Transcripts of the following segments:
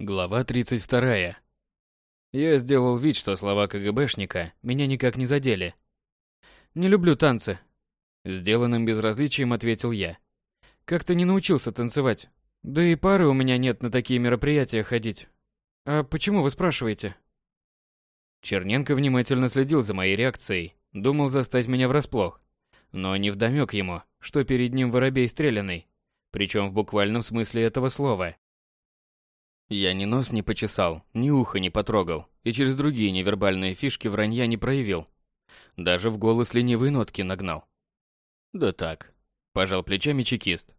Глава 32. Я сделал вид, что слова КГБшника меня никак не задели. «Не люблю танцы», — сделанным безразличием ответил я. «Как-то не научился танцевать. Да и пары у меня нет на такие мероприятия ходить. А почему вы спрашиваете?» Черненко внимательно следил за моей реакцией, думал застать меня врасплох. Но не вдомёк ему, что перед ним воробей стреляный, причем в буквальном смысле этого слова. Я ни нос не почесал, ни ухо не потрогал, и через другие невербальные фишки вранья не проявил. Даже в голос ленивые нотки нагнал. Да так, пожал плечами чекист.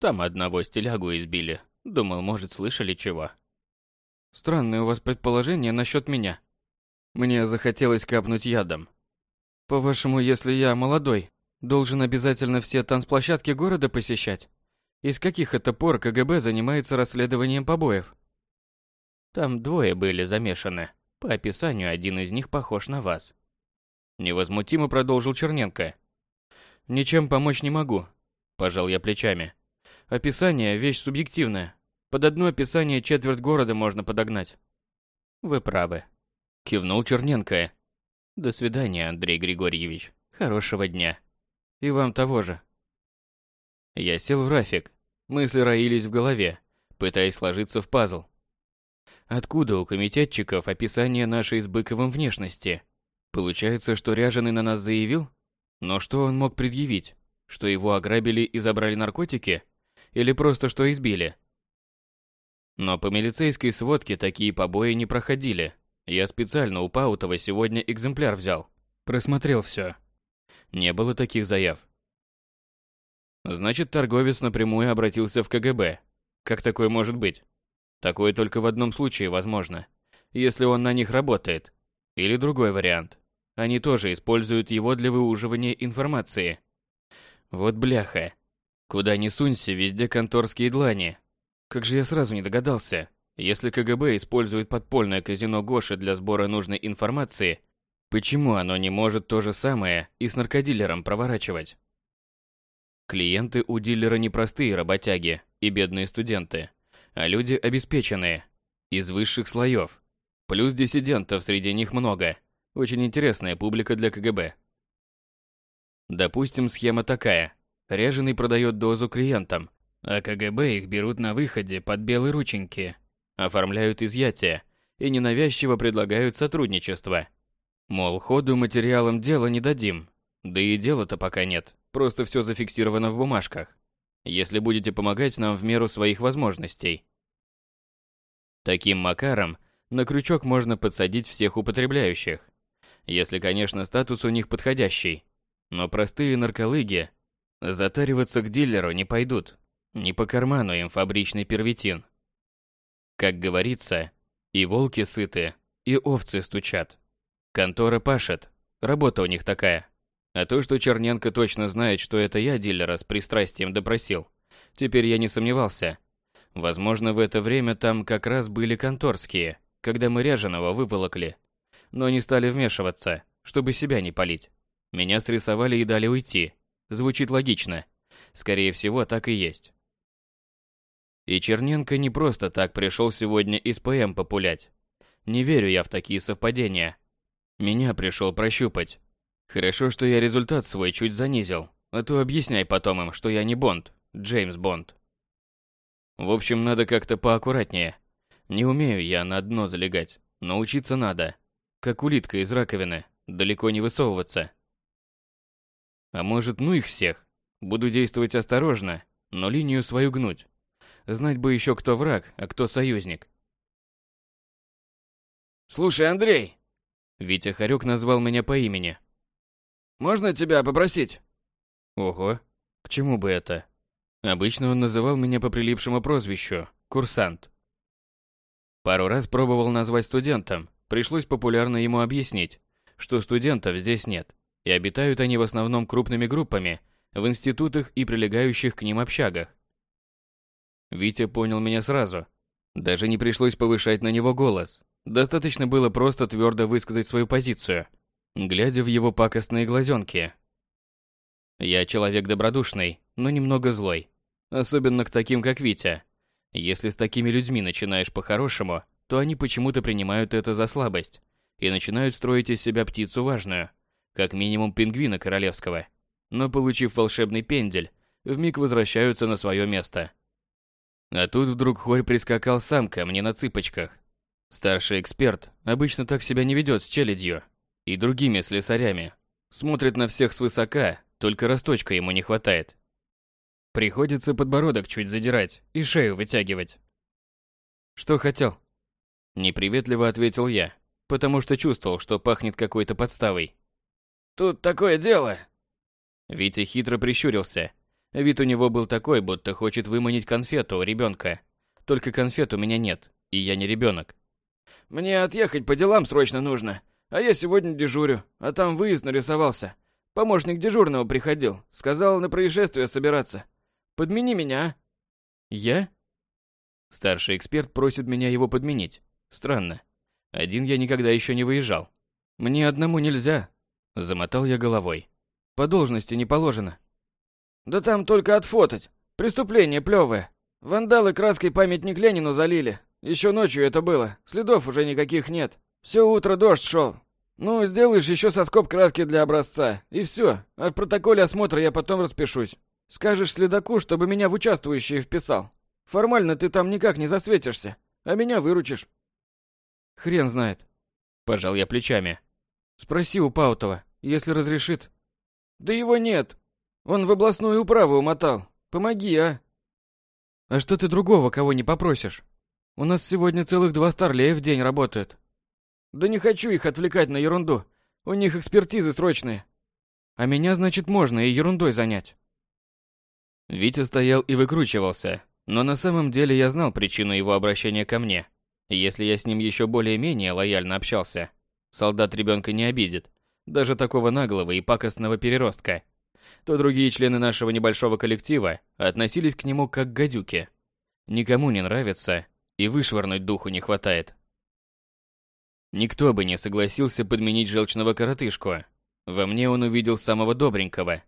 Там одного стилягу избили. Думал, может, слышали чего. Странное у вас предположение насчет меня. Мне захотелось капнуть ядом. По-вашему, если я молодой, должен обязательно все танцплощадки города посещать? Из каких это пор КГБ занимается расследованием побоев? Там двое были замешаны. По описанию один из них похож на вас. Невозмутимо продолжил Черненко. Ничем помочь не могу, пожал я плечами. Описание вещь субъективная. Под одно описание четверть города можно подогнать. Вы правы, кивнул Черненко. До свидания, Андрей Григорьевич. Хорошего дня. И вам того же. Я сел в рафик. Мысли роились в голове, пытаясь сложиться в пазл. Откуда у комитетчиков описание нашей с Быковым внешности? Получается, что Ряженый на нас заявил? Но что он мог предъявить? Что его ограбили и забрали наркотики? Или просто что избили? Но по милицейской сводке такие побои не проходили. Я специально у Паутова сегодня экземпляр взял. Просмотрел все. Не было таких заяв. Значит, торговец напрямую обратился в КГБ. Как такое может быть? Такое только в одном случае возможно. Если он на них работает. Или другой вариант. Они тоже используют его для выуживания информации. Вот бляха. Куда ни сунься, везде конторские длани. Как же я сразу не догадался. Если КГБ использует подпольное казино Гоши для сбора нужной информации, почему оно не может то же самое и с наркодилером проворачивать? Клиенты у дилера не простые работяги и бедные студенты а люди обеспеченные, из высших слоев. Плюс диссидентов среди них много. Очень интересная публика для КГБ. Допустим, схема такая. Ряженый продает дозу клиентам, а КГБ их берут на выходе под белые рученьки, оформляют изъятие и ненавязчиво предлагают сотрудничество. Мол, ходу материалам дела не дадим. Да и дела-то пока нет, просто все зафиксировано в бумажках если будете помогать нам в меру своих возможностей. Таким макаром на крючок можно подсадить всех употребляющих, если, конечно, статус у них подходящий. Но простые нарколыги затариваться к дилеру не пойдут. Не по карману им фабричный первитин. Как говорится, и волки сыты, и овцы стучат. Контора пашет, работа у них такая. А то, что Черненко точно знает, что это я дилера с пристрастием допросил, теперь я не сомневался. Возможно, в это время там как раз были конторские, когда мы Ряженого выволокли. Но не стали вмешиваться, чтобы себя не палить. Меня срисовали и дали уйти. Звучит логично. Скорее всего, так и есть. И Черненко не просто так пришел сегодня из ПМ популять. Не верю я в такие совпадения. Меня пришел прощупать, Хорошо, что я результат свой чуть занизил, а то объясняй потом им, что я не Бонд, Джеймс Бонд. В общем, надо как-то поаккуратнее. Не умею я на дно залегать, но учиться надо. Как улитка из раковины, далеко не высовываться. А может, ну их всех? Буду действовать осторожно, но линию свою гнуть. Знать бы еще, кто враг, а кто союзник. «Слушай, Андрей!» Витя Харек назвал меня по имени, можно тебя попросить?» Ого, к чему бы это? Обычно он называл меня по прилипшему прозвищу – курсант. Пару раз пробовал назвать студентом, пришлось популярно ему объяснить, что студентов здесь нет, и обитают они в основном крупными группами в институтах и прилегающих к ним общагах. Витя понял меня сразу. Даже не пришлось повышать на него голос. Достаточно было просто твердо высказать свою позицию – глядя в его пакостные глазенки. Я человек добродушный, но немного злой. Особенно к таким, как Витя. Если с такими людьми начинаешь по-хорошему, то они почему-то принимают это за слабость и начинают строить из себя птицу важную, как минимум пингвина королевского. Но получив волшебный пендель, вмиг возвращаются на свое место. А тут вдруг хорь прискакал сам ко мне на цыпочках. Старший эксперт обычно так себя не ведет с челядью и другими слесарями. Смотрит на всех свысока, только росточка ему не хватает. Приходится подбородок чуть задирать и шею вытягивать. Что хотел? Неприветливо ответил я, потому что чувствовал, что пахнет какой-то подставой. Тут такое дело. Витя хитро прищурился. Вид у него был такой, будто хочет выманить конфету у ребенка. Только конфет у меня нет, и я не ребенок. Мне отъехать по делам срочно нужно, а я сегодня дежурю, а там выезд нарисовался. Помощник дежурного приходил, сказал на происшествие собираться. Подмени меня. Я? Старший эксперт просит меня его подменить. Странно. Один я никогда еще не выезжал. Мне одному нельзя. Замотал я головой. По должности не положено. Да там только отфотать. Преступление плевое. Вандалы краской памятник Ленину залили. Еще ночью это было. Следов уже никаких нет. Все утро дождь шел. Ну, сделаешь еще соскоб краски для образца, и все. А в протоколе осмотра я потом распишусь. Скажешь следаку, чтобы меня в участвующие вписал. Формально ты там никак не засветишься, а меня выручишь. Хрен знает. Пожал я плечами. Спроси у Паутова, если разрешит. Да его нет. Он в областную управу умотал. Помоги, а? А что ты другого кого не попросишь? У нас сегодня целых два старлея в день работают. Да не хочу их отвлекать на ерунду. У них экспертизы срочные. А меня, значит, можно и ерундой занять. Витя стоял и выкручивался, но на самом деле я знал причину его обращения ко мне. Если я с ним еще более-менее лояльно общался, солдат ребенка не обидит, даже такого наглого и пакостного переростка, то другие члены нашего небольшого коллектива относились к нему как к гадюке. Никому не нравится, и вышвырнуть духу не хватает. Никто бы не согласился подменить желчного коротышку. Во мне он увидел самого добренького.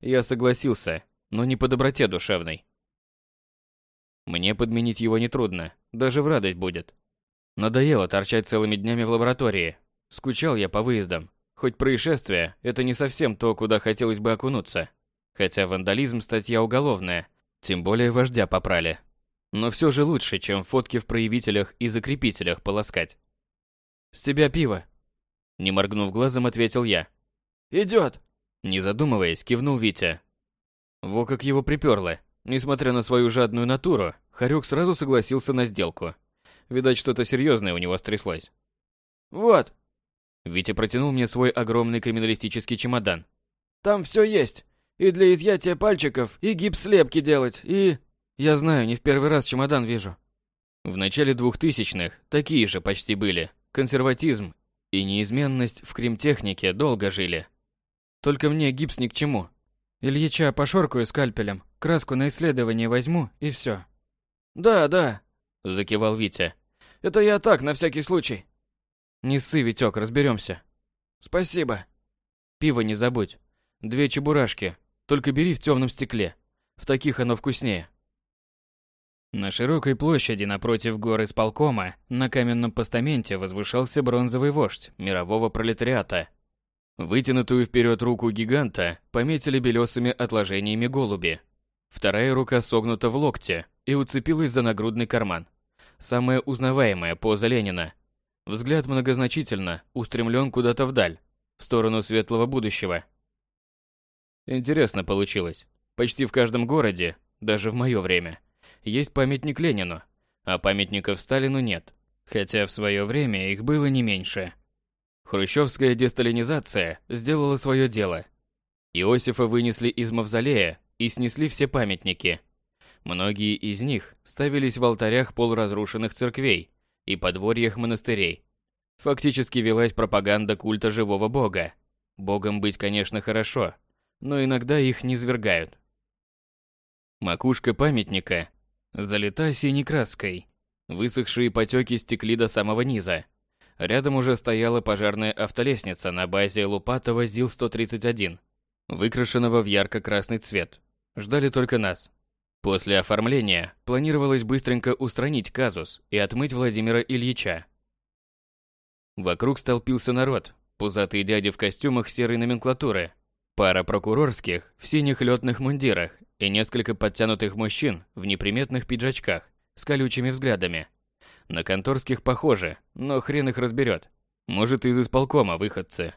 Я согласился, но не по доброте душевной. Мне подменить его нетрудно, даже в радость будет. Надоело торчать целыми днями в лаборатории. Скучал я по выездам. Хоть происшествие – это не совсем то, куда хотелось бы окунуться. Хотя вандализм – статья уголовная, тем более вождя попрали. Но все же лучше, чем фотки в проявителях и закрепителях полоскать. «С тебя пиво!» Не моргнув глазом, ответил я. «Идет!» Не задумываясь, кивнул Витя, во как его приперло. Несмотря на свою жадную натуру, Харек сразу согласился на сделку. Видать, что-то серьезное у него стряслось. «Вот!» Витя протянул мне свой огромный криминалистический чемодан. «Там все есть. И для изъятия пальчиков, и гипс-слепки делать, и...» «Я знаю, не в первый раз чемодан вижу». В начале двухтысячных такие же почти были. Консерватизм и неизменность в кримтехнике долго жили. Только мне гипс ни к чему. Ильича пошоркаю скальпелем, краску на исследование возьму и все. Да, да, закивал Витя. Это я так, на всякий случай. Не ссы, Витек, разберемся. Спасибо. Пиво не забудь. Две чебурашки, только бери в темном стекле. В таких оно вкуснее. На широкой площади напротив горы исполкома на каменном постаменте возвышался бронзовый вождь мирового пролетариата Вытянутую вперед руку гиганта пометили белесыми отложениями голуби. Вторая рука согнута в локте и уцепилась за нагрудный карман. Самая узнаваемая поза Ленина. Взгляд многозначительно устремлен куда-то вдаль, в сторону светлого будущего. Интересно получилось. Почти в каждом городе, даже в мое время, есть памятник Ленину, а памятников Сталину нет. Хотя в свое время их было не меньше. Хрущевская десталинизация сделала свое дело. Иосифа вынесли из мавзолея и снесли все памятники. Многие из них ставились в алтарях полуразрушенных церквей и подворьях монастырей. Фактически велась пропаганда культа живого бога. Богом быть, конечно, хорошо, но иногда их не свергают. Макушка памятника залита синей краской. Высохшие потеки стекли до самого низа. Рядом уже стояла пожарная автолестница на базе Лупатова ЗИЛ-131, выкрашенного в ярко-красный цвет. Ждали только нас. После оформления планировалось быстренько устранить казус и отмыть Владимира Ильича. Вокруг столпился народ, пузатые дяди в костюмах серой номенклатуры, пара прокурорских в синих летных мундирах и несколько подтянутых мужчин в неприметных пиджачках с колючими взглядами. На конторских похоже, но хрен их разберет. Может, из исполкома выходцы.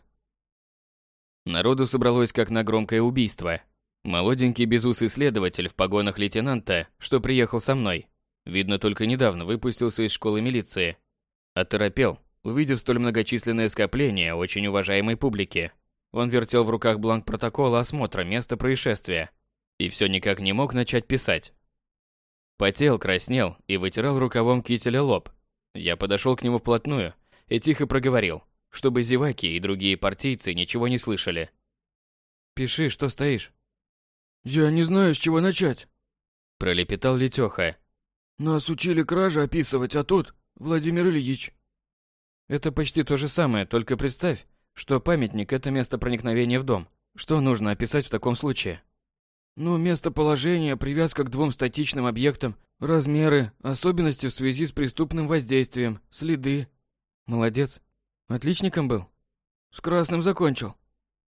Народу собралось как на громкое убийство – Молоденький безусый следователь в погонах лейтенанта, что приехал со мной, видно, только недавно выпустился из школы милиции. Оторопел, увидев столь многочисленное скопление очень уважаемой публики. Он вертел в руках бланк протокола осмотра места происшествия и все никак не мог начать писать. Потел, краснел и вытирал рукавом кителя лоб. Я подошел к нему вплотную и тихо проговорил, чтобы зеваки и другие партийцы ничего не слышали. «Пиши, что стоишь». «Я не знаю, с чего начать», – пролепетал Летёха. «Нас учили кражи описывать, а тут Владимир Ильич». Это почти то же самое, только представь, что памятник – это место проникновения в дом. Что нужно описать в таком случае? Ну, местоположение, привязка к двум статичным объектам, размеры, особенности в связи с преступным воздействием, следы. Молодец. Отличником был? С красным закончил.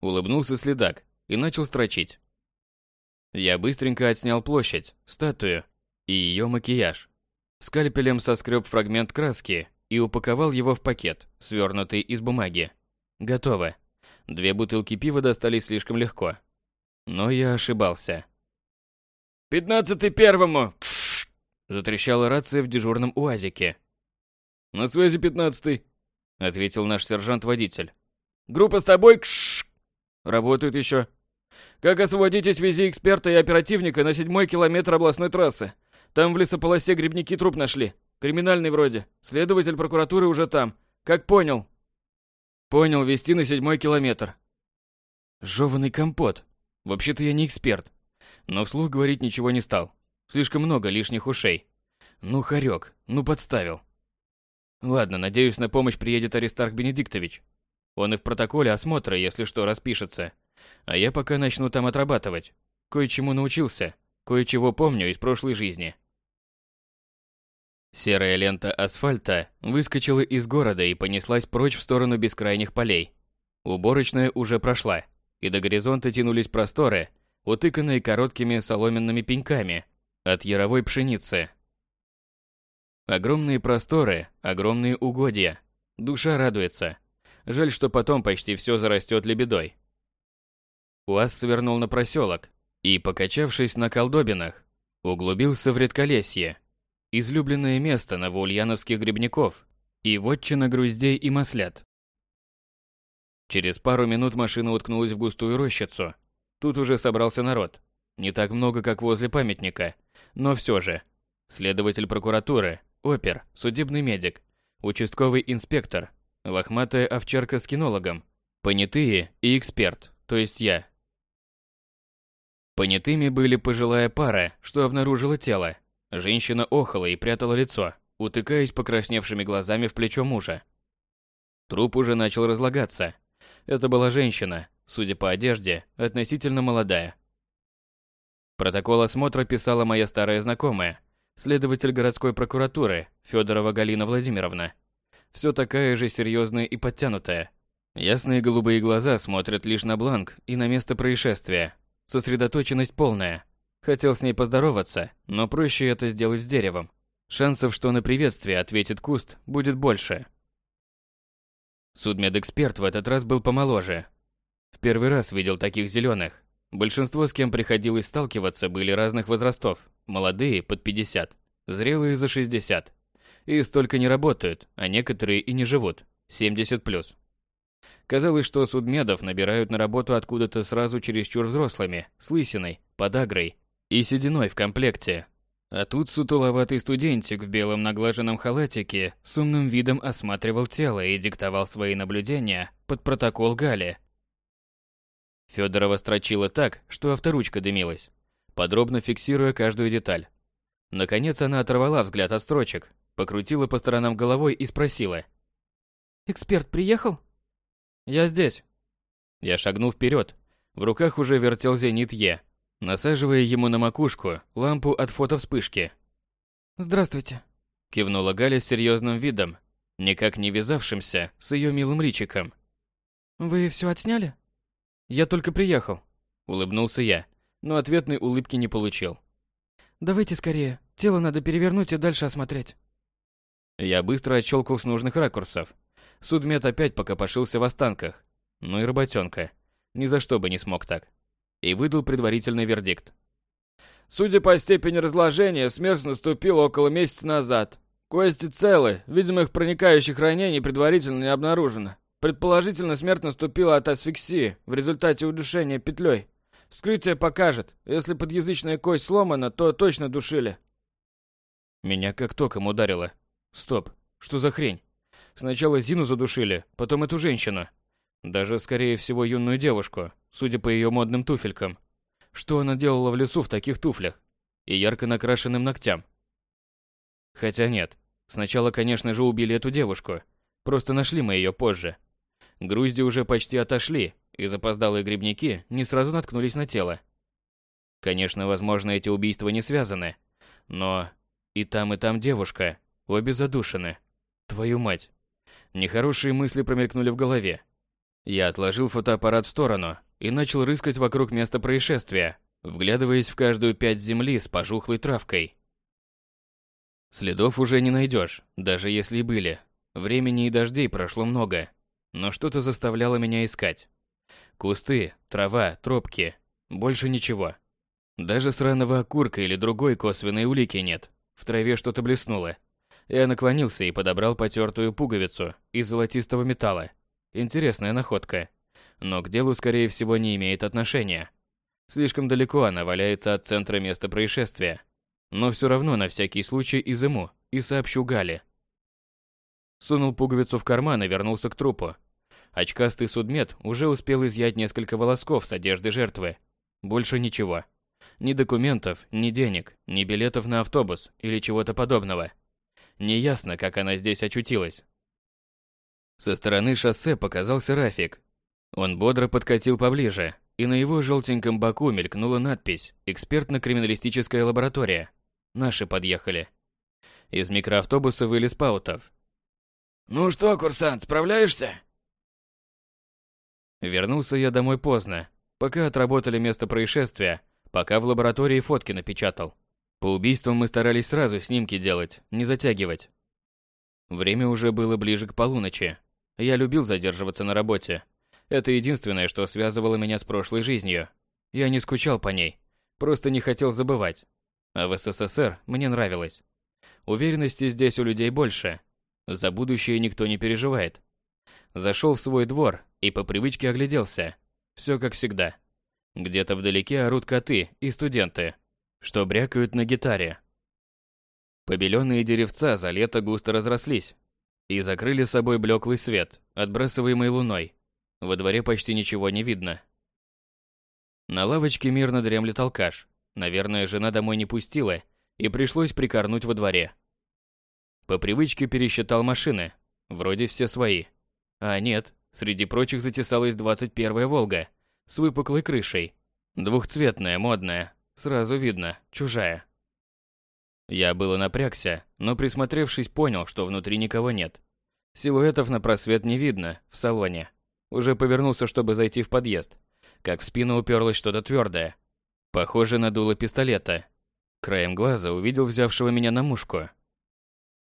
Улыбнулся следак и начал строчить. Я быстренько отснял площадь, статую и ее макияж. Скальпелем соскреб фрагмент краски и упаковал его в пакет, свернутый из бумаги. Готово. Две бутылки пива достались слишком легко. Но я ошибался. «Пятнадцатый первому!» Затрещала рация в дежурном УАЗике. «На связи пятнадцатый», — ответил наш сержант-водитель. «Группа с тобой?» Кш «Работают еще», как освободите связи эксперта и оперативника на седьмой километр областной трассы? Там в лесополосе грибники труп нашли. Криминальный вроде. Следователь прокуратуры уже там. Как понял? Понял, вести на седьмой километр. Жёванный компот. Вообще-то я не эксперт. Но вслух говорить ничего не стал. Слишком много лишних ушей. Ну, хорек, ну подставил. Ладно, надеюсь, на помощь приедет Аристарх Бенедиктович. Он и в протоколе осмотра, если что, распишется. А я пока начну там отрабатывать. Кое-чему научился, кое-чего помню из прошлой жизни. Серая лента асфальта выскочила из города и понеслась прочь в сторону бескрайних полей. Уборочная уже прошла, и до горизонта тянулись просторы, утыканные короткими соломенными пеньками от яровой пшеницы. Огромные просторы, огромные угодья. Душа радуется. Жаль, что потом почти все зарастет лебедой. УАЗ свернул на проселок и, покачавшись на колдобинах, углубился в редколесье, излюбленное место новоульяновских грибников и вотчина груздей и маслят. Через пару минут машина уткнулась в густую рощицу. Тут уже собрался народ. Не так много, как возле памятника, но все же. Следователь прокуратуры, опер, судебный медик, участковый инспектор, лохматая овчарка с кинологом, понятые и эксперт, то есть я. Понятыми были пожилая пара, что обнаружила тело. Женщина охала и прятала лицо, утыкаясь покрасневшими глазами в плечо мужа. Труп уже начал разлагаться. Это была женщина, судя по одежде, относительно молодая. Протокол осмотра писала моя старая знакомая, следователь городской прокуратуры Федорова Галина Владимировна. Все такая же серьезная и подтянутая. Ясные голубые глаза смотрят лишь на бланк и на место происшествия, Сосредоточенность полная. Хотел с ней поздороваться, но проще это сделать с деревом. Шансов, что на приветствие ответит куст, будет больше. Судмедэксперт в этот раз был помоложе. В первый раз видел таких зеленых. Большинство, с кем приходилось сталкиваться, были разных возрастов. Молодые, под 50, зрелые за 60. И столько не работают, а некоторые и не живут. 70 плюс. Казалось, что судмедов набирают на работу откуда-то сразу чересчур взрослыми, с лысиной, подагрой и сединой в комплекте. А тут сутуловатый студентик в белом наглаженном халатике с умным видом осматривал тело и диктовал свои наблюдения под протокол Гали. Федорова строчила так, что авторучка дымилась, подробно фиксируя каждую деталь. Наконец она оторвала взгляд от строчек, покрутила по сторонам головой и спросила. «Эксперт приехал?» Я здесь. Я шагнул вперед. В руках уже вертел зенит Е. насаживая ему на макушку лампу от фотовспышки. «Здравствуйте», — кивнула Галя с серьезным видом, никак не вязавшимся с ее милым личиком. «Вы все отсняли?» «Я только приехал», — улыбнулся я, но ответной улыбки не получил. «Давайте скорее, тело надо перевернуть и дальше осмотреть». Я быстро отщелкал с нужных ракурсов. Судмед опять покопошился в останках. Ну и работенка. Ни за что бы не смог так. И выдал предварительный вердикт. Судя по степени разложения, смерть наступила около месяца назад. Кости целы, видимых проникающих ранений предварительно не обнаружено. Предположительно, смерть наступила от асфиксии в результате удушения петлей. Вскрытие покажет, если подъязычная кость сломана, то точно душили. Меня как током ударило. Стоп, что за хрень? Сначала Зину задушили, потом эту женщину. Даже, скорее всего, юную девушку, судя по ее модным туфелькам. Что она делала в лесу в таких туфлях? И ярко накрашенным ногтям? Хотя нет. Сначала, конечно же, убили эту девушку. Просто нашли мы ее позже. Грузди уже почти отошли, и запоздалые грибники не сразу наткнулись на тело. Конечно, возможно, эти убийства не связаны. Но и там, и там девушка. Обе задушены. Твою мать. Нехорошие мысли промелькнули в голове. Я отложил фотоаппарат в сторону и начал рыскать вокруг места происшествия, вглядываясь в каждую пять земли с пожухлой травкой. Следов уже не найдешь, даже если и были. Времени и дождей прошло много, но что-то заставляло меня искать. Кусты, трава, тропки, больше ничего. Даже сраного окурка или другой косвенной улики нет. В траве что-то блеснуло. Я наклонился и подобрал потертую пуговицу из золотистого металла. Интересная находка. Но к делу, скорее всего, не имеет отношения. Слишком далеко она валяется от центра места происшествия. Но все равно на всякий случай изыму и сообщу Гале. Сунул пуговицу в карман и вернулся к трупу. Очкастый судмед уже успел изъять несколько волосков с одежды жертвы. Больше ничего. Ни документов, ни денег, ни билетов на автобус или чего-то подобного. Неясно, как она здесь очутилась. Со стороны шоссе показался Рафик. Он бодро подкатил поближе, и на его желтеньком боку мелькнула надпись «Экспертно-криминалистическая лаборатория». Наши подъехали. Из микроавтобуса вылез Паутов. «Ну что, курсант, справляешься?» Вернулся я домой поздно, пока отработали место происшествия, пока в лаборатории фотки напечатал. По убийствам мы старались сразу снимки делать, не затягивать. Время уже было ближе к полуночи. Я любил задерживаться на работе. Это единственное, что связывало меня с прошлой жизнью. Я не скучал по ней, просто не хотел забывать. А в СССР мне нравилось. Уверенности здесь у людей больше. За будущее никто не переживает. Зашел в свой двор и по привычке огляделся. Все как всегда. Где-то вдалеке орут коты и студенты что брякают на гитаре. Побеленные деревца за лето густо разрослись и закрыли собой блеклый свет, отбрасываемый луной. Во дворе почти ничего не видно. На лавочке мирно дремлет алкаш. Наверное, жена домой не пустила, и пришлось прикорнуть во дворе. По привычке пересчитал машины. Вроде все свои. А нет, среди прочих затесалась 21-я «Волга» с выпуклой крышей. Двухцветная, модная, Сразу видно, чужая. Я было напрягся, но присмотревшись, понял, что внутри никого нет. Силуэтов на просвет не видно, в салоне. Уже повернулся, чтобы зайти в подъезд, как в спину уперлось что-то твердое. Похоже на дуло пистолета. Краем глаза увидел взявшего меня на мушку.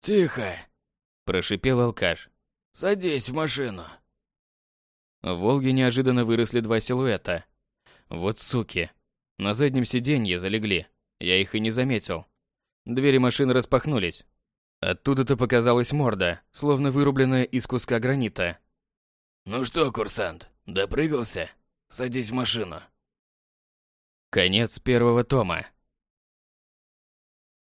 «Тихо!» – прошипел алкаш. «Садись в машину!» В «Волге» неожиданно выросли два силуэта. Вот суки, на заднем сиденье залегли. Я их и не заметил. Двери машины распахнулись. Оттуда-то показалась морда, словно вырубленная из куска гранита. «Ну что, курсант, допрыгался? Садись в машину». Конец первого тома.